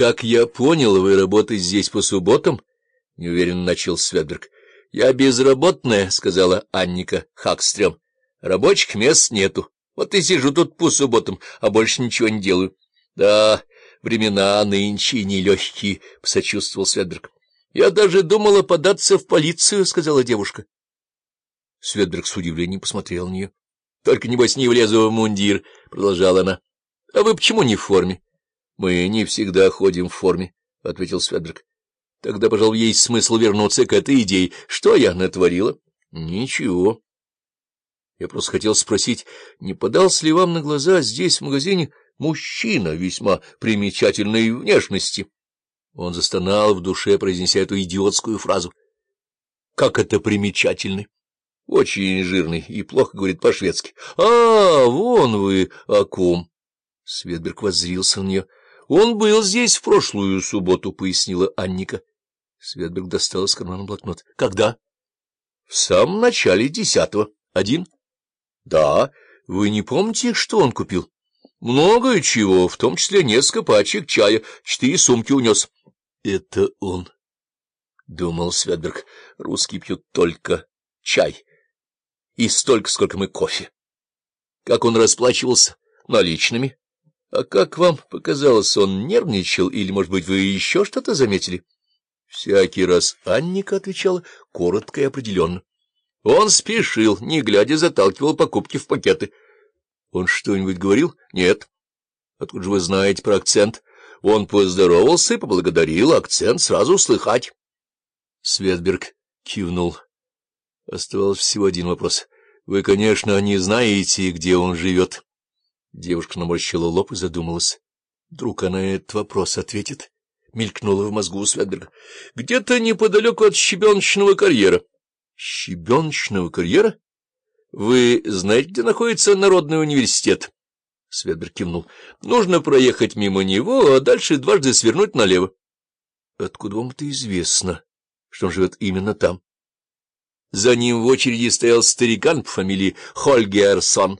как я понял, вы работаете здесь по субботам? — неуверенно начал Светберг. — Я безработная, — сказала Анника Хакстрем. — Рабочих мест нету. Вот и сижу тут по субботам, а больше ничего не делаю. — Да, времена нынче нелегкие, — посочувствовал Светберг. — Я даже думала податься в полицию, — сказала девушка. Светберг с удивлением посмотрел на нее. — Только, небось, не влезу в мундир, — продолжала она. — А вы почему не в форме? — Мы не всегда ходим в форме, — ответил Светберг. — Тогда, пожалуй, есть смысл вернуться к этой идее. Что я натворила? — Ничего. Я просто хотел спросить, не подался ли вам на глаза здесь, в магазине, мужчина весьма примечательной внешности? Он застонал в душе, произнеся эту идиотскую фразу. — Как это примечательный? Очень жирный и плохо говорит по-шведски. — А, вон вы о ком! Светберг воззрился на нее. — Он был здесь в прошлую субботу, — пояснила Анника. Светберг достал из кармана блокнот. — Когда? — В самом начале десятого. Один? — Да. Вы не помните, что он купил? — Многое чего, в том числе несколько пачек чая, четыре сумки унес. — Это он, — думал Светберг. — Русские пьют только чай и столько, сколько мы кофе. Как он расплачивался? Наличными. А как вам показалось, он нервничал, или, может быть, вы еще что-то заметили? Всякий раз Анника отвечала коротко и определенно. Он спешил, не глядя, заталкивал покупки в пакеты. Он что-нибудь говорил? Нет. Откуда же вы знаете про акцент? Он поздоровался и поблагодарил, акцент сразу слыхать. Светберг кивнул. Оставался всего один вопрос. — Вы, конечно, не знаете, где он живет. Девушка наморщила лоб и задумалась. Вдруг она этот вопрос ответит. Мелькнула в мозгу у Светберга. — Где-то неподалеку от щебеночного карьера. — Щебеночного карьера? — Вы знаете, где находится Народный университет? Светберг кивнул. — Нужно проехать мимо него, а дальше дважды свернуть налево. — Откуда вам это известно, что он живет именно там? За ним в очереди стоял старикан по фамилии Хольгерсон.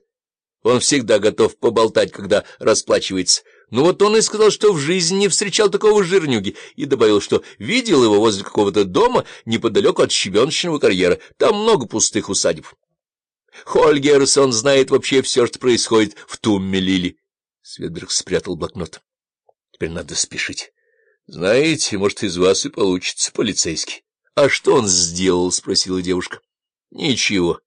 Он всегда готов поболтать, когда расплачивается. Ну вот он и сказал, что в жизни не встречал такого жирнюги, и добавил, что видел его возле какого-то дома неподалеку от щебеночного карьера. Там много пустых усадеб. Хольгерсон знает вообще все, что происходит в Тумме-Лили. Светберг спрятал блокнот. Теперь надо спешить. Знаете, может, из вас и получится полицейский. — А что он сделал? — спросила девушка. — Ничего.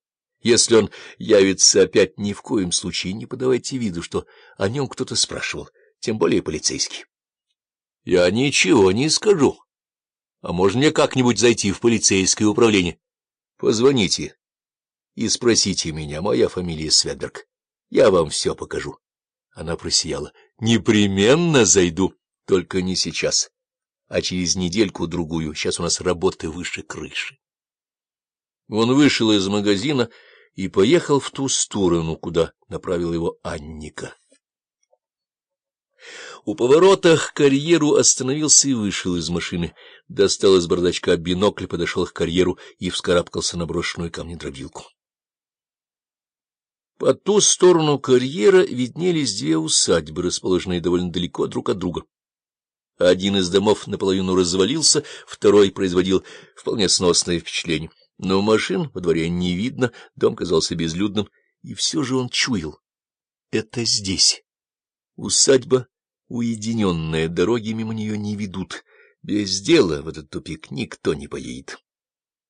Если он явится опять, ни в коем случае не подавайте виду, что о нем кто-то спрашивал, тем более полицейский. — Я ничего не скажу. А можно мне как-нибудь зайти в полицейское управление? Позвоните и спросите меня, моя фамилия Сведберг. Я вам все покажу. Она просияла. — Непременно зайду, только не сейчас а через недельку-другую. Сейчас у нас работы выше крыши. Он вышел из магазина и поехал в ту сторону, куда направил его Анника. У поворота к карьеру остановился и вышел из машины, достал из бардачка бинокль, подошел к карьеру и вскарабкался на брошенную камнедробилку. По ту сторону карьера виднелись две усадьбы, расположенные довольно далеко друг от друга. Один из домов наполовину развалился, второй производил вполне сносное впечатление. Но машин во дворе не видно, дом казался безлюдным, и все же он чуял. Это здесь. Усадьба уединенная, дороги мимо нее не ведут. Без дела в этот тупик никто не поедет.